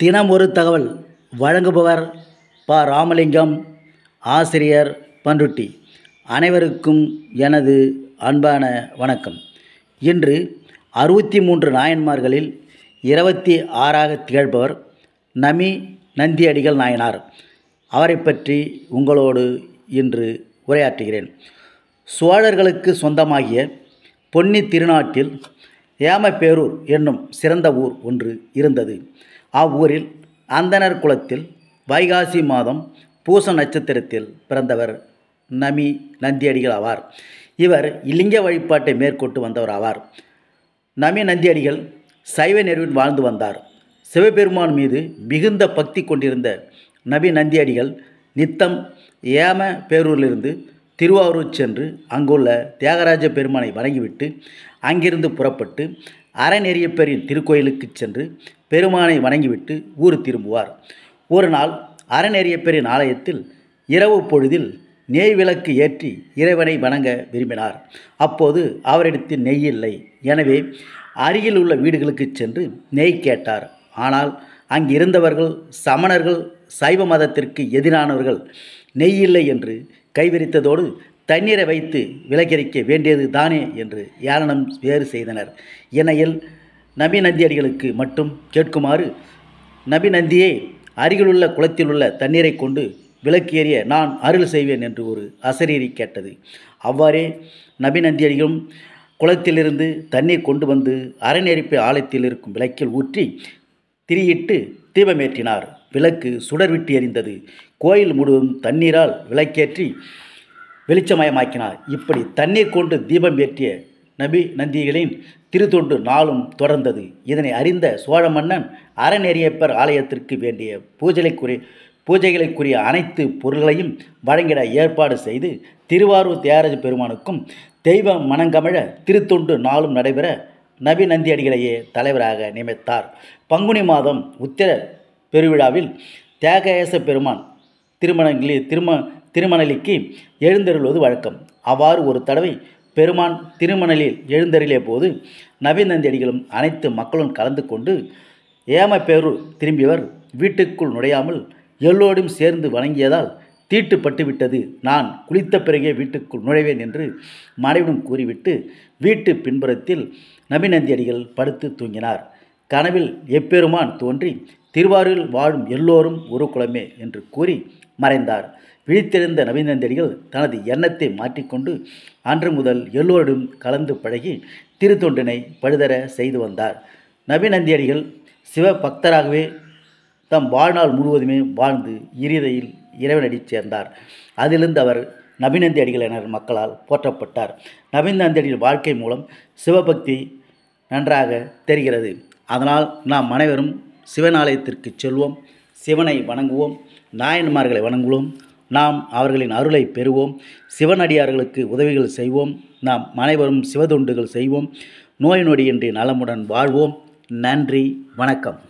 தினம் ஒரு தகவல் வழங்குபவர் ப. ராமலிங்கம் ஆசிரியர் பண்ருட்டி அனைவருக்கும் எனது அன்பான வணக்கம். இன்று அறுபத்தி மூன்று நாயன்மார்களில் இருபத்தி ஆறாக திகழ்பவர் நமி நந்தியடிகள் நாயனார். அவரை பற்றி உங்களோடு இன்று உரையாற்றுகிறேன். சோழர்களுக்கு சொந்தமாகிய பொன்னி திருநாட்டில் ஏமப்பேரூர் என்னும் சிறந்த ஊர் ஒன்று இருந்தது. அவ்வூரில் அந்தணர் குலத்தில் வைகாசி மாதம் பூச நட்சத்திரத்தில் பிறந்தவர் நமி நந்தியடிகள் ஆவார் இவர் இலிங்க வழிபாட்டை மேற்கொண்டு வந்தவர் ஆவார் நமி நந்தியடிகள் சைவ நெருவில் வாழ்ந்து வந்தார். சிவபெருமான் மீது மிகுந்த பக்தி கொண்டிருந்த நபி நந்தியடிகள் நித்தம் ஏம பேரூரிலிருந்து திருவாரூர் சென்று அங்குள்ள தியாகராஜ பெருமானை வணங்கிவிட்டு அங்கிருந்து புறப்பட்டு அறநெறியப்பெரின் திருக்கோயிலுக்கு சென்று பெருமானை வணங்கிவிட்டு ஊர் திரும்புவார். ஒரு நாள் அறநெறியப்பெரின் ஆலயத்தில் இரவு பொழுதில் நெய் விளக்கு ஏற்றி இறைவனை வணங்க விரும்பினார். அப்போது அவரிடத்தில் நெய் இல்லை. எனவே அருகில் உள்ள வீடுகளுக்கு சென்று நெய் கேட்டார். ஆனால் அங்கிருந்தவர்கள் சமணர்கள் சைவ மதத்திற்கு எதிரானவர்கள் நெய் இல்லை என்று கைவிரித்ததோடு தண்ணீரை வைத்து விலகரிக்க வேண்டியது தானே என்று ஏளனம் வேறு செய்தனர். இணையில் நபி நந்தியடிகளுக்கு மட்டும் கேட்குமாறு நபி நந்தியே அருகிலுள்ள குளத்திலுள்ள தண்ணீரை கொண்டு விளக்கு எறிய நான் அருள் செய்வேன் என்று ஒரு அசரீரி கேட்டது. அவ்வாறே நபி நந்தியடிகளும் குளத்திலிருந்து தண்ணீர் கொண்டு வந்து அறநெறிப்பு ஆலயத்தில் இருக்கும் விளக்கில் ஊற்றி திரியிட்டு தீபமேற்றினார். விளக்கு சுடர்விட்டு எரிந்தது. கோயில் முழுவதும் தண்ணீரால் விளக்கேற்றி வெளிச்சமயமாக்கினார். இப்படி தண்ணீர் கொண்டு தீபம் ஏற்றிய நபி நந்திகளின் திருத்தொண்டு நாளும் தொடர்ந்தது. இதனை அறிந்த சோழ மன்னன் அறநெறியப்பர் ஆலயத்திற்கு வேண்டிய பூஜைக்குரிய பூஜைகளுக்குரிய அனைத்து பொருள்களையும் வழங்கிட ஏற்பாடு செய்து திருவாரூர் தியாகராஜ பெருமானுக்கும் தெய்வம் மனங்கமழ திருத்தொண்டு நாளும் நடைபெற நபி நந்தியடிகளையே தலைவராக நியமித்தார். பங்குனி மாதம் உத்திர பெருவிழாவில் தியாகேச பெருமான் திருமணங்களி திரும திருமணலிக்கு எழுந்தருள்வது வழக்கம். அவ்வாறு ஒரு தடவை பெருமான் திருமணலில் எழுந்தருளிய போது நவீனந்தியடிகளும் அனைத்து மக்களும் கலந்து கொண்டு ஏமப்பேரூர் திரும்பியவர் வீட்டுக்குள் நுழையாமல் எல்லோரும் சேர்ந்து வணங்கியதால் தீட்டுப்பட்டு விட்டது. நான் குளித்த பிறகே வீட்டுக்குள் நுழைவேன் என்று மனைவிடம் கூறிவிட்டு வீட்டு பின்புறத்தில் நபிநந்தியடிகள் படுத்து தூங்கினார். கனவில் எப்பெருமான் தோன்றி திருவாரூரில் வாழும் எல்லோரும் ஒரு குலமே என்று கூறி மறைந்தார். விழித்தெழுந்த நவீனந்தடிகள் தனது எண்ணத்தை மாற்றிக்கொண்டு அன்று முதல் எல்லோரிடம் கலந்து பழகி திருத்தொண்டினை பழுதர செய்து வந்தார். நவீனந்தியடிகள் சிவ பக்தராகவே தம் வாழ்நாள் முழுவதுமே வாழ்ந்து இறுதியில் இறைவனடி சேர்ந்தார். அதிலிருந்து அவர் நவீனந்தியடிகள் அடிகள் என மக்களால் போற்றப்பட்டார். நவீனந்தியடிகள் அடிகள் வாழ்க்கை மூலம் சிவபக்தி நன்றாக தெரிகிறது. அதனால் நாம் அனைவரும் சிவனாலயத்திற்கு செல்வோம். சிவனை வணங்குவோம். நாயன்மார்களை வணங்குவோம். நாம் அவர்களின் அருளை பெறுவோம். சிவனடியார்களுக்கு உதவிகள் செய்வோம். நாம் அனைவரும் சிவதொண்டுகள் செய்வோம். நோய் நொடியின்றி நலமுடன் வாழ்வோம். நன்றி வணக்கம்.